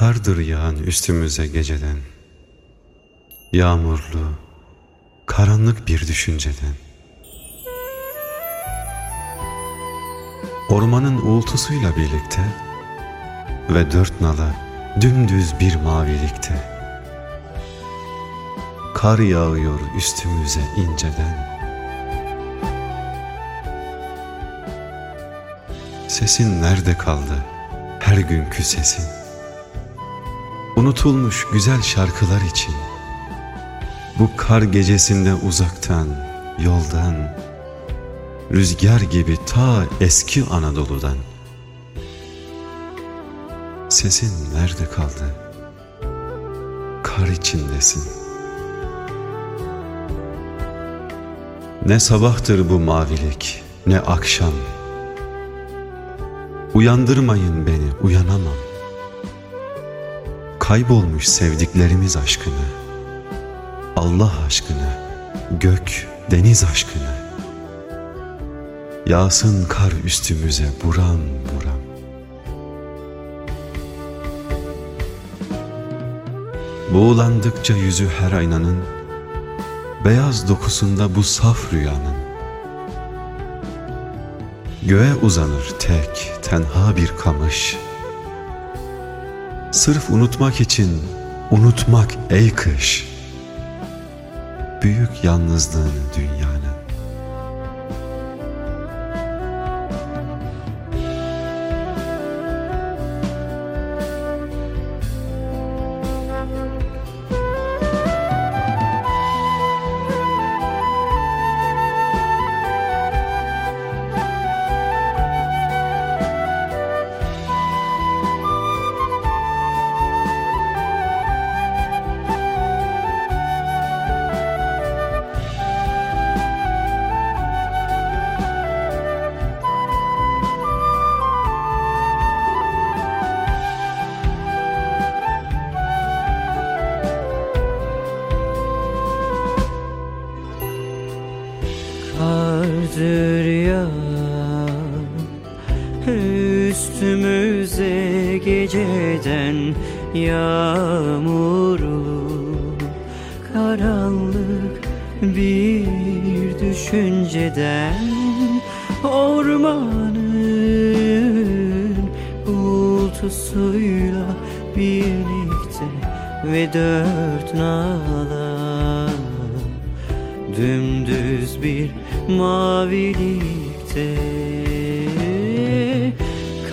Kardır yağan üstümüze geceden. Yağmurlu, karanlık bir düşünceden. Ormanın uğultusuyla birlikte ve dört nala dümdüz bir mavilikte. Kar yağıyor üstümüze inceden. Sesin nerede kaldı her günkü sesin? Unutulmuş güzel şarkılar için Bu kar gecesinde uzaktan, yoldan Rüzgar gibi ta eski Anadolu'dan Sesin nerede kaldı? Kar içindesin Ne sabahtır bu mavilik, ne akşam Uyandırmayın beni, uyanamam. Kaybolmuş sevdiklerimiz aşkını, Allah aşkını, gök, deniz aşkını. Yağsın kar üstümüze buram buram. Buğulandıkça yüzü her aynanın, Beyaz dokusunda bu saf rüyanın, Göğe uzanır tek, tenha bir kamış. Sırf unutmak için, unutmak ey kış. Büyük yalnızlığını dünyanın. Kardır ya. Üstümüze geceden yağmurlu Karanlık bir düşünceden Ormanın uğultusuyla birlikte Ve dört nala Dümdüz bir mavilikte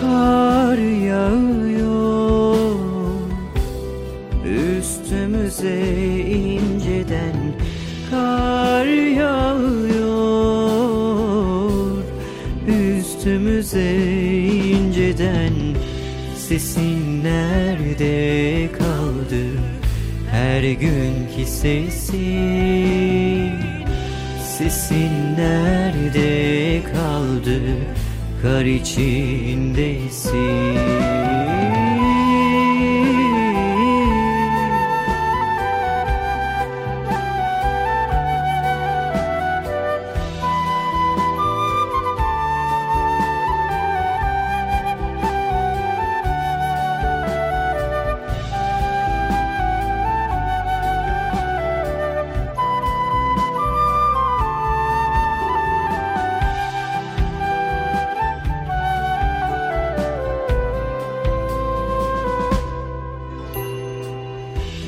Kar yağıyor. Üstümüze inceden Kar yağıyor. Üstümüze inceden Sesin nerede kaldı? Her günkü sesin Sesin nerede kaldı? Kar içindesin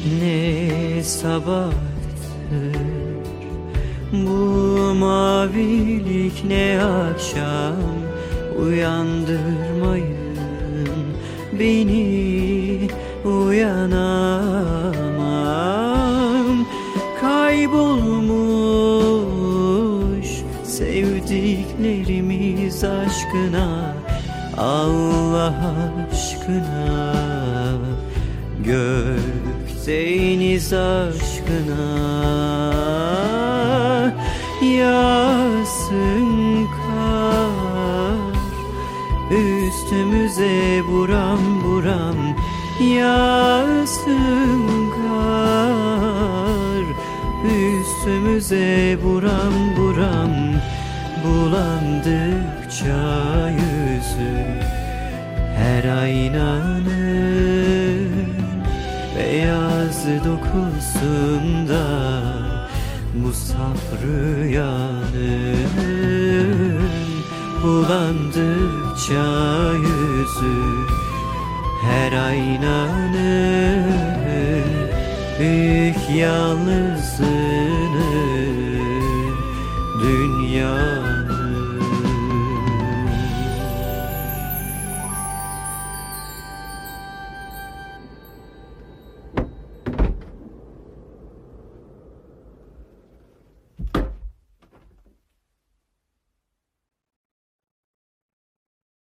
Ne sabahtır Bu mavilik ne akşam Uyandırmayın beni Uyanamam. Kaybolmuş sevdiklerimiz aşkına Allah aşkına Gök deniz aşkına Yağsın kar. Üstümüze buram buram Yağsın kar. Üstümüze buram buram Bulandıkça yüzü her aynanın dokusunda Bu saf rüyanın Bulandıkça yüzü Her aynanın. Büyük yalnızlık